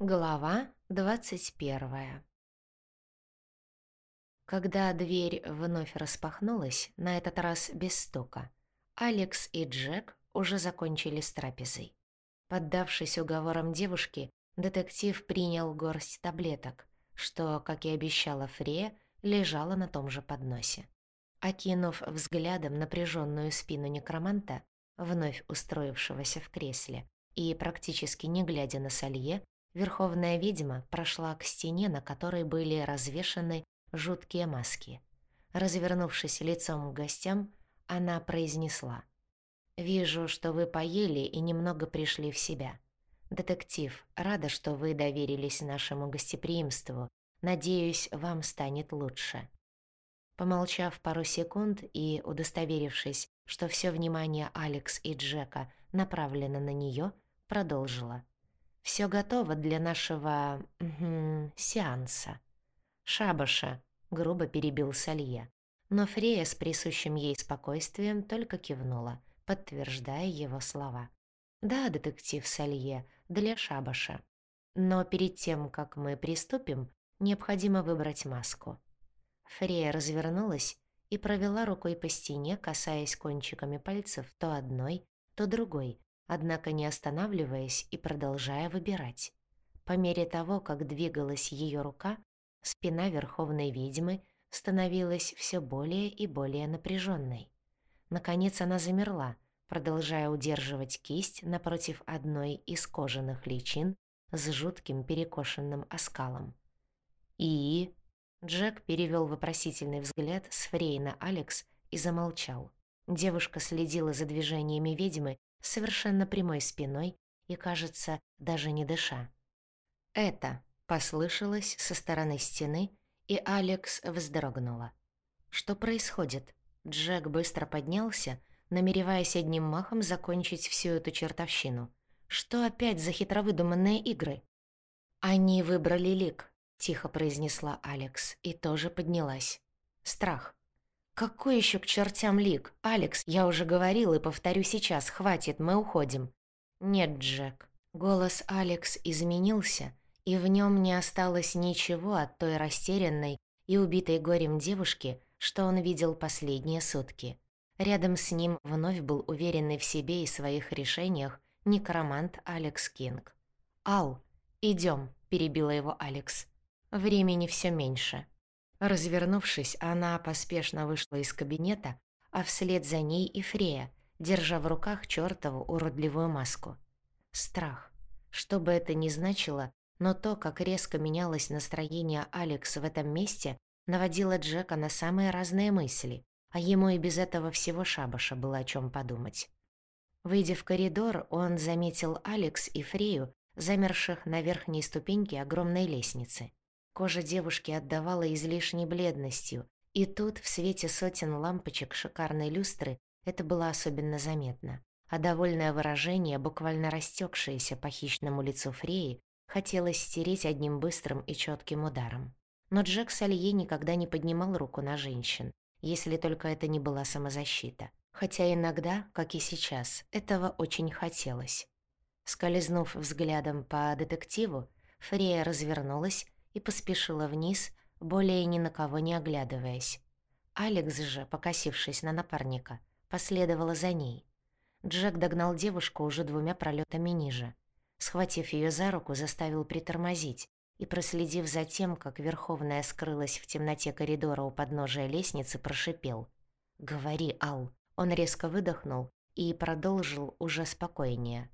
Глава двадцать первая Когда дверь вновь распахнулась, на этот раз без стука, Алекс и Джек уже закончили с трапезой. Поддавшись уговорам девушки, детектив принял горсть таблеток, что, как и обещала Фрея, лежала на том же подносе. Окинув взглядом напряженную спину некроманта, вновь устроившегося в кресле, и практически не глядя на Салье, Верховная ведьма прошла к стене, на которой были развешаны жуткие маски. Развернувшись лицом к гостям, она произнесла. «Вижу, что вы поели и немного пришли в себя. Детектив, рада, что вы доверились нашему гостеприимству. Надеюсь, вам станет лучше». Помолчав пару секунд и удостоверившись, что все внимание Алекс и Джека направлено на нее, продолжила. Все готово для нашего... Сеанса». «Шабаша», — грубо перебил Салье. Но Фрея с присущим ей спокойствием только кивнула, подтверждая его слова. «Да, детектив Салье, для шабаша. Но перед тем, как мы приступим, необходимо выбрать маску». Фрея развернулась и провела рукой по стене, касаясь кончиками пальцев то одной, то другой, однако не останавливаясь и продолжая выбирать. По мере того, как двигалась ее рука, спина Верховной Ведьмы становилась все более и более напряженной. Наконец она замерла, продолжая удерживать кисть напротив одной из кожаных личин с жутким перекошенным оскалом. «И...» Джек перевел вопросительный взгляд с Фрей на Алекс и замолчал. Девушка следила за движениями ведьмы совершенно прямой спиной и, кажется, даже не дыша. «Это!» — послышалось со стороны стены, и Алекс вздрогнула. «Что происходит?» Джек быстро поднялся, намереваясь одним махом закончить всю эту чертовщину. «Что опять за хитровыдуманные игры?» «Они выбрали лик», — тихо произнесла Алекс, и тоже поднялась. «Страх. «Какой еще к чертям лик? Алекс, я уже говорил и повторю сейчас, хватит, мы уходим». «Нет, Джек». Голос Алекс изменился, и в нем не осталось ничего от той растерянной и убитой горем девушки, что он видел последние сутки. Рядом с ним вновь был уверенный в себе и своих решениях некромант Алекс Кинг. «Ал, идем», — перебила его Алекс. «Времени все меньше». Развернувшись, она поспешно вышла из кабинета, а вслед за ней и Фрея, держа в руках чёртову уродливую маску. Страх. Что бы это ни значило, но то, как резко менялось настроение Алекс в этом месте, наводило Джека на самые разные мысли, а ему и без этого всего шабаша было о чем подумать. Выйдя в коридор, он заметил Алекс и Фрею, замерших на верхней ступеньке огромной лестницы. Кожа девушки отдавала излишней бледностью, и тут, в свете сотен лампочек шикарной люстры, это было особенно заметно. А довольное выражение, буквально растекшееся по хищному лицу Фреи, хотелось стереть одним быстрым и четким ударом. Но Джек Салье никогда не поднимал руку на женщин, если только это не была самозащита. Хотя иногда, как и сейчас, этого очень хотелось. Скользнув взглядом по детективу, Фрея развернулась и поспешила вниз, более ни на кого не оглядываясь. Алекс же, покосившись на напарника, последовала за ней. Джек догнал девушку уже двумя пролетами ниже. Схватив ее за руку, заставил притормозить и, проследив за тем, как Верховная скрылась в темноте коридора у подножия лестницы, прошипел. «Говори, Ал». Он резко выдохнул и продолжил уже спокойнее.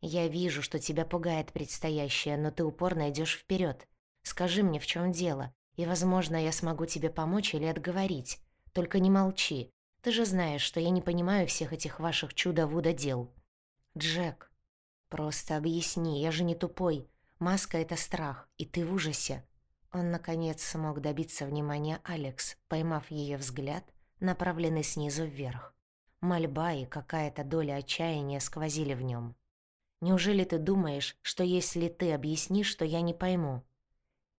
«Я вижу, что тебя пугает предстоящее, но ты упорно идешь вперед. Скажи мне, в чем дело, и, возможно, я смогу тебе помочь или отговорить. Только не молчи. Ты же знаешь, что я не понимаю всех этих ваших чудо-вудо дел. Джек, просто объясни, я же не тупой. Маска — это страх, и ты в ужасе. Он, наконец, смог добиться внимания Алекс, поймав ее взгляд, направленный снизу вверх. Мольба и какая-то доля отчаяния сквозили в нем. «Неужели ты думаешь, что если ты объяснишь, что я не пойму?»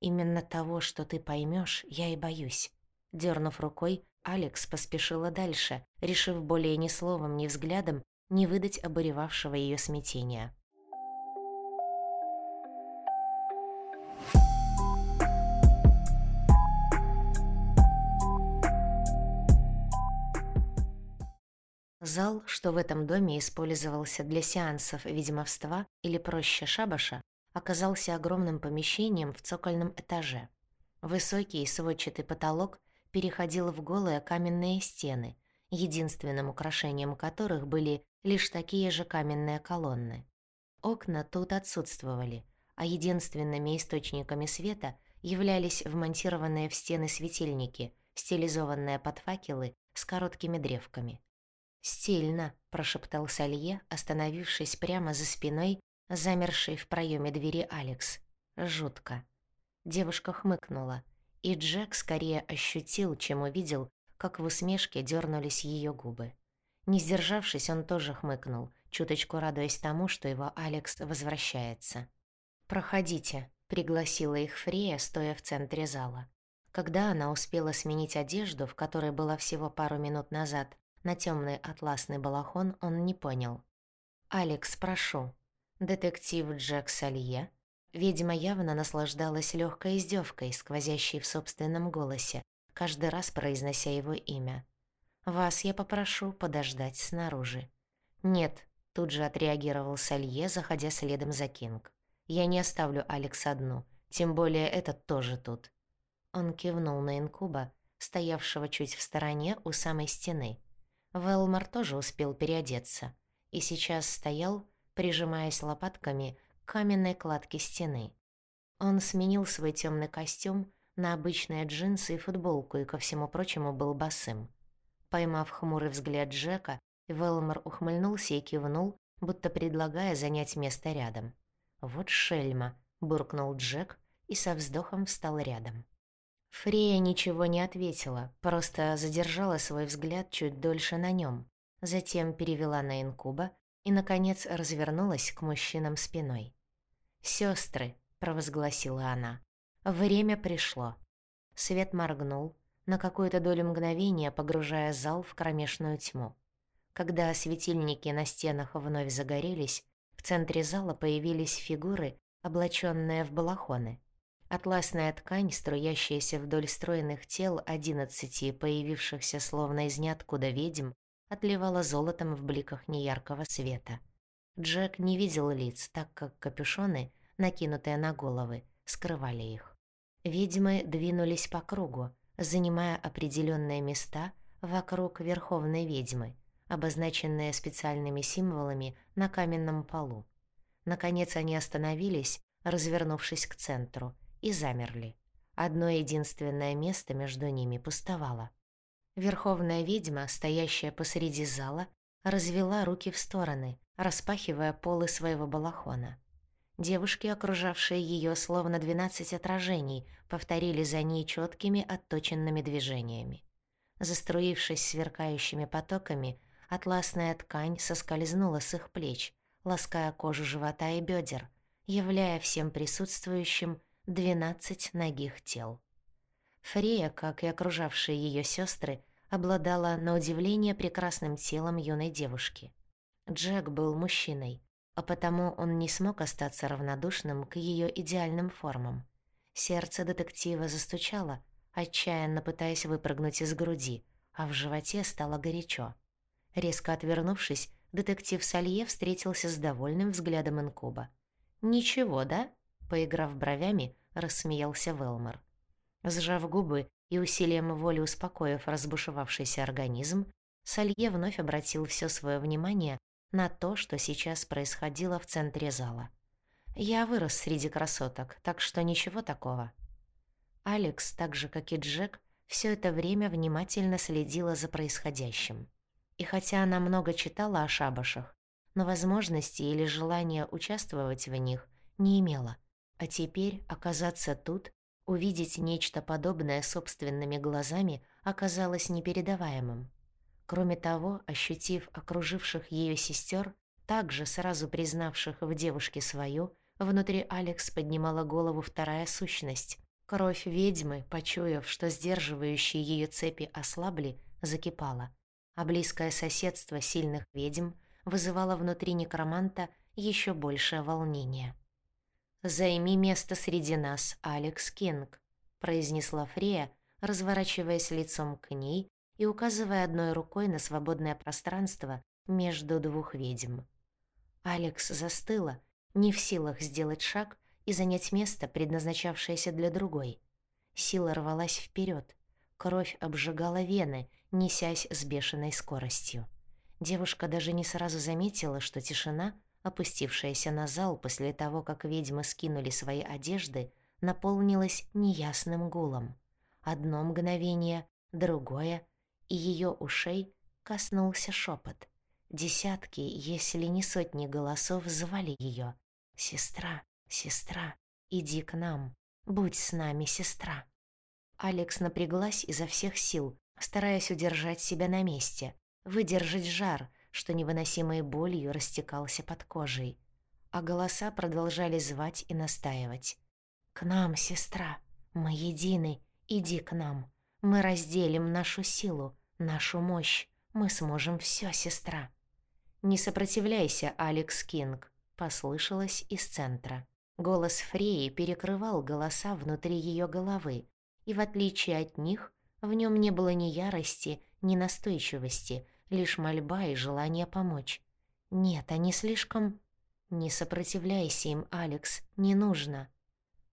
Именно того, что ты поймешь, я и боюсь. Дернув рукой, Алекс поспешила дальше, решив более ни словом, ни взглядом не выдать оборевавшего ее смятения. Зал, что в этом доме использовался для сеансов ведьмовства или проще шабаша, оказался огромным помещением в цокольном этаже. Высокий сводчатый потолок переходил в голые каменные стены, единственным украшением которых были лишь такие же каменные колонны. Окна тут отсутствовали, а единственными источниками света являлись вмонтированные в стены светильники, стилизованные под факелы с короткими древками. «Стильно», — прошептал Салье, остановившись прямо за спиной, замершей в проеме двери Алекс. «Жутко». Девушка хмыкнула, и Джек скорее ощутил, чем увидел, как в усмешке дернулись ее губы. Не сдержавшись, он тоже хмыкнул, чуточку радуясь тому, что его Алекс возвращается. «Проходите», — пригласила их Фрея, стоя в центре зала. Когда она успела сменить одежду, в которой была всего пару минут назад, на темный атласный балахон он не понял. «Алекс, прошу». Детектив Джек Салье. Ведьма явно наслаждалась легкой издевкой, сквозящей в собственном голосе, каждый раз произнося его имя. «Вас я попрошу подождать снаружи». «Нет», — тут же отреагировал Салье, заходя следом за Кинг. «Я не оставлю Алекс одну, тем более этот тоже тут». Он кивнул на инкуба, стоявшего чуть в стороне у самой стены. Велмар тоже успел переодеться и сейчас стоял, прижимаясь лопатками к каменной кладке стены. Он сменил свой темный костюм на обычные джинсы и футболку и, ко всему прочему, был босым. Поймав хмурый взгляд Джека, Велмар ухмыльнулся и кивнул, будто предлагая занять место рядом. «Вот шельма», — буркнул Джек и со вздохом встал рядом. Фрея ничего не ответила, просто задержала свой взгляд чуть дольше на нем, затем перевела на инкуба и, наконец, развернулась к мужчинам спиной. «Сёстры», — провозгласила она, — «время пришло». Свет моргнул, на какую-то долю мгновения погружая зал в кромешную тьму. Когда светильники на стенах вновь загорелись, в центре зала появились фигуры, облаченные в балахоны — Атласная ткань, струящаяся вдоль стройных тел одиннадцати, появившихся словно из ниоткуда ведьм, отливала золотом в бликах неяркого света. Джек не видел лиц, так как капюшоны, накинутые на головы, скрывали их. Ведьмы двинулись по кругу, занимая определенные места вокруг верховной ведьмы, обозначенные специальными символами на каменном полу. Наконец они остановились, развернувшись к центру, и замерли. Одно единственное место между ними пустовало. Верховная ведьма, стоящая посреди зала, развела руки в стороны, распахивая полы своего балахона. Девушки, окружавшие ее словно двенадцать отражений, повторили за ней четкими отточенными движениями. Заструившись сверкающими потоками, атласная ткань соскользнула с их плеч, лаская кожу живота и бедер, являя всем присутствующим двенадцать ногих тел. Фрея, как и окружавшие ее сестры, обладала на удивление прекрасным телом юной девушки. Джек был мужчиной, а потому он не смог остаться равнодушным к ее идеальным формам. Сердце детектива застучало, отчаянно пытаясь выпрыгнуть из груди, а в животе стало горячо. Резко отвернувшись, детектив Салье встретился с довольным взглядом инкуба. «Ничего, да?» Поиграв бровями, рассмеялся Велмор. Сжав губы и усилием воли успокоив разбушевавшийся организм, Салье вновь обратил все свое внимание на то, что сейчас происходило в центре зала. «Я вырос среди красоток, так что ничего такого». Алекс, так же как и Джек, все это время внимательно следила за происходящим. И хотя она много читала о шабашах, но возможности или желания участвовать в них не имела – а теперь оказаться тут, увидеть нечто подобное собственными глазами оказалось непередаваемым. Кроме того, ощутив окруживших ее сестер, также сразу признавших в девушке свою, внутри Алекс поднимала голову вторая сущность. Кровь ведьмы, почуяв, что сдерживающие ее цепи ослабли, закипала, а близкое соседство сильных ведьм вызывало внутри некроманта еще большее волнение. «Займи место среди нас, Алекс Кинг», — произнесла Фрея, разворачиваясь лицом к ней и указывая одной рукой на свободное пространство между двух ведьм. Алекс застыла, не в силах сделать шаг и занять место, предназначавшееся для другой. Сила рвалась вперед, кровь обжигала вены, несясь с бешеной скоростью. Девушка даже не сразу заметила, что тишина, опустившаяся на зал после того, как ведьмы скинули свои одежды, наполнилась неясным гулом. Одно мгновение, другое, и ее ушей коснулся шепот. Десятки, если не сотни голосов звали ее. «Сестра, сестра, иди к нам, будь с нами, сестра». Алекс напряглась изо всех сил, стараясь удержать себя на месте, выдержать жар, что невыносимой болью растекался под кожей. А голоса продолжали звать и настаивать. «К нам, сестра, мы едины, иди к нам. Мы разделим нашу силу, нашу мощь, мы сможем все, сестра». «Не сопротивляйся, Алекс Кинг», — послышалось из центра. Голос Фреи перекрывал голоса внутри ее головы, и в отличие от них, в нем не было ни ярости, ни настойчивости, лишь мольба и желание помочь. Нет, они слишком... Не сопротивляйся им, Алекс, не нужно.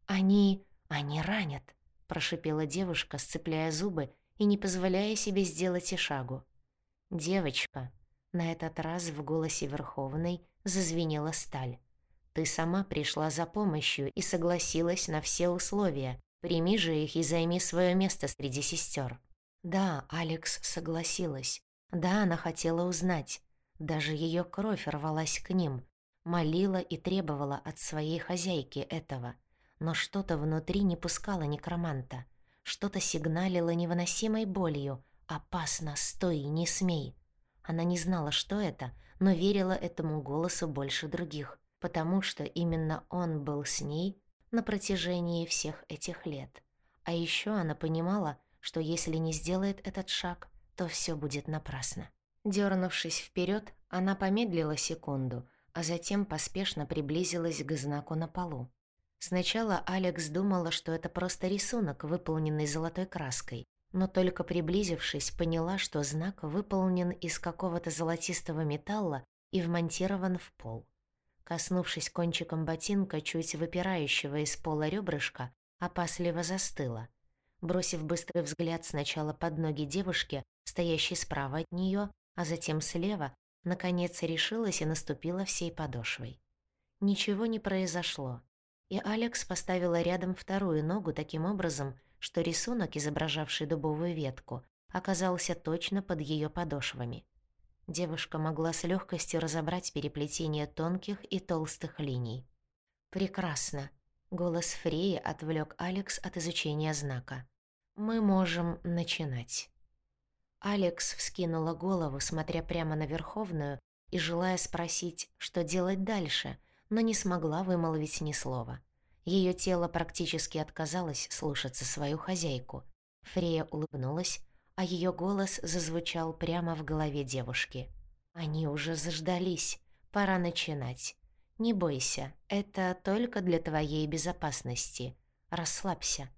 Они... они ранят, прошипела девушка, сцепляя зубы и не позволяя себе сделать и шагу. Девочка, на этот раз в голосе Верховной зазвенела сталь. Ты сама пришла за помощью и согласилась на все условия. Прими же их и займи свое место среди сестер. Да, Алекс согласилась. Да, она хотела узнать. Даже ее кровь рвалась к ним, молила и требовала от своей хозяйки этого. Но что-то внутри не пускало некроманта. Что-то сигналило невыносимой болью. «Опасно, стой, не смей!» Она не знала, что это, но верила этому голосу больше других, потому что именно он был с ней на протяжении всех этих лет. А еще она понимала, что если не сделает этот шаг, то все будет напрасно. Дернувшись вперед, она помедлила секунду, а затем поспешно приблизилась к знаку на полу. Сначала Алекс думала, что это просто рисунок, выполненный золотой краской, но только приблизившись, поняла, что знак выполнен из какого-то золотистого металла и вмонтирован в пол. Коснувшись кончиком ботинка, чуть выпирающего из пола ребрышка, опасливо застыла. Бросив быстрый взгляд сначала под ноги девушки, стоящей справа от нее, а затем слева, наконец решилась и наступила всей подошвой. Ничего не произошло, и Алекс поставила рядом вторую ногу таким образом, что рисунок, изображавший дубовую ветку, оказался точно под ее подошвами. Девушка могла с легкостью разобрать переплетение тонких и толстых линий. «Прекрасно!» — голос Фреи отвлек Алекс от изучения знака. «Мы можем начинать». Алекс вскинула голову, смотря прямо на Верховную и желая спросить, что делать дальше, но не смогла вымолвить ни слова. Ее тело практически отказалось слушаться свою хозяйку. Фрея улыбнулась, а ее голос зазвучал прямо в голове девушки. «Они уже заждались. Пора начинать. Не бойся, это только для твоей безопасности. Расслабься.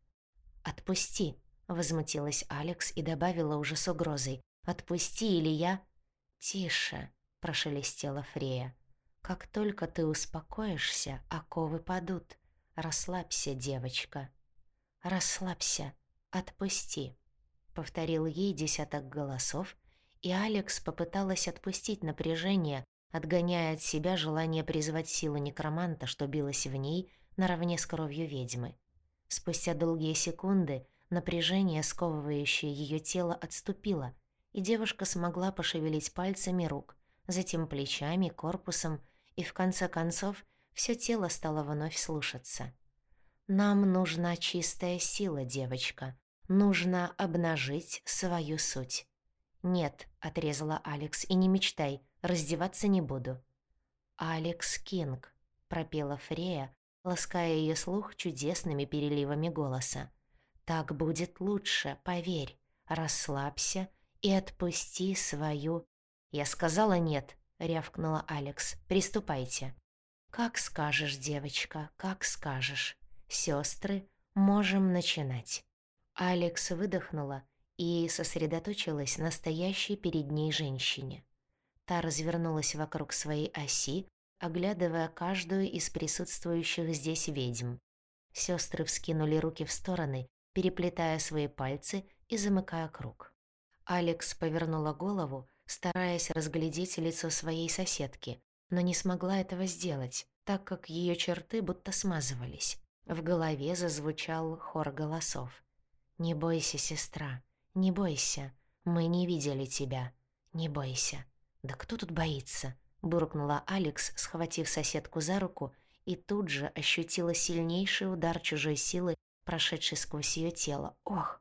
Отпусти». Возмутилась Алекс и добавила уже с угрозой. «Отпусти, или я...» «Тише», — прошелестела Фрея. «Как только ты успокоишься, оковы падут. Расслабься, девочка. Расслабься. Отпусти», — повторил ей десяток голосов, и Алекс попыталась отпустить напряжение, отгоняя от себя желание призвать силу некроманта, что билось в ней наравне с кровью ведьмы. Спустя долгие секунды — Напряжение, сковывающее ее тело, отступило, и девушка смогла пошевелить пальцами рук, затем плечами, корпусом, и в конце концов все тело стало вновь слушаться. «Нам нужна чистая сила, девочка. Нужно обнажить свою суть». «Нет», — отрезала Алекс, — «и не мечтай, раздеваться не буду». «Алекс Кинг», — пропела Фрея, лаская ее слух чудесными переливами голоса. Так будет лучше, поверь. Расслабься и отпусти свою... Я сказала нет, рявкнула Алекс. Приступайте. Как скажешь, девочка, как скажешь. Сестры, можем начинать. Алекс выдохнула и сосредоточилась на стоящей перед ней женщине. Та развернулась вокруг своей оси, оглядывая каждую из присутствующих здесь ведьм. Сестры вскинули руки в стороны, переплетая свои пальцы и замыкая круг. Алекс повернула голову, стараясь разглядеть лицо своей соседки, но не смогла этого сделать, так как ее черты будто смазывались. В голове зазвучал хор голосов. «Не бойся, сестра, не бойся, мы не видели тебя, не бойся». «Да кто тут боится?» — буркнула Алекс, схватив соседку за руку, и тут же ощутила сильнейший удар чужой силы, прошедший сквозь ее тело. «Ох!»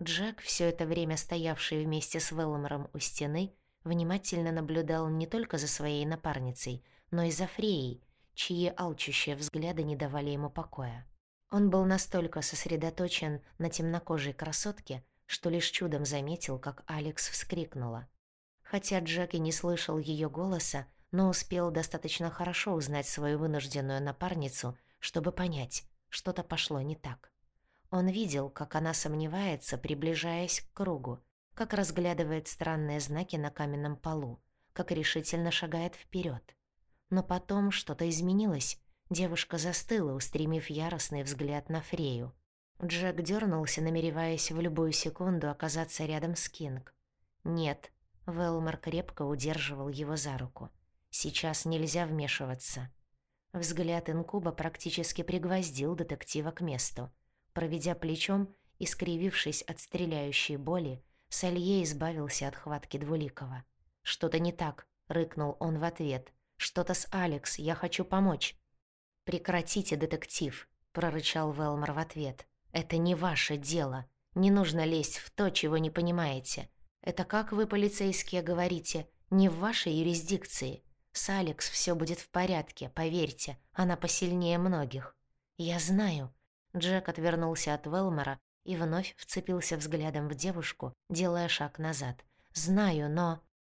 Джек, все это время стоявший вместе с Велмором у стены, внимательно наблюдал не только за своей напарницей, но и за Фреей, чьи алчущие взгляды не давали ему покоя. Он был настолько сосредоточен на темнокожей красотке, что лишь чудом заметил, как Алекс вскрикнула. Хотя Джек и не слышал ее голоса, но успел достаточно хорошо узнать свою вынужденную напарницу, чтобы понять, что-то пошло не так. Он видел, как она сомневается, приближаясь к кругу, как разглядывает странные знаки на каменном полу, как решительно шагает вперед. Но потом что-то изменилось. Девушка застыла, устремив яростный взгляд на Фрею. Джек дернулся, намереваясь в любую секунду оказаться рядом с Кинг. «Нет», — Велмор крепко удерживал его за руку. «Сейчас нельзя вмешиваться». Взгляд инкуба практически пригвоздил детектива к месту. Проведя плечом, искривившись от стреляющей боли, Салье избавился от хватки Двуликова. «Что-то не так», — рыкнул он в ответ. «Что-то с Алекс, я хочу помочь». «Прекратите, детектив», — прорычал Велмор в ответ. «Это не ваше дело. Не нужно лезть в то, чего не понимаете. Это как вы, полицейские, говорите, не в вашей юрисдикции. С Алекс все будет в порядке, поверьте, она посильнее многих». «Я знаю», Джек отвернулся от Велмора и вновь вцепился взглядом в девушку, делая шаг назад. «Знаю, но...»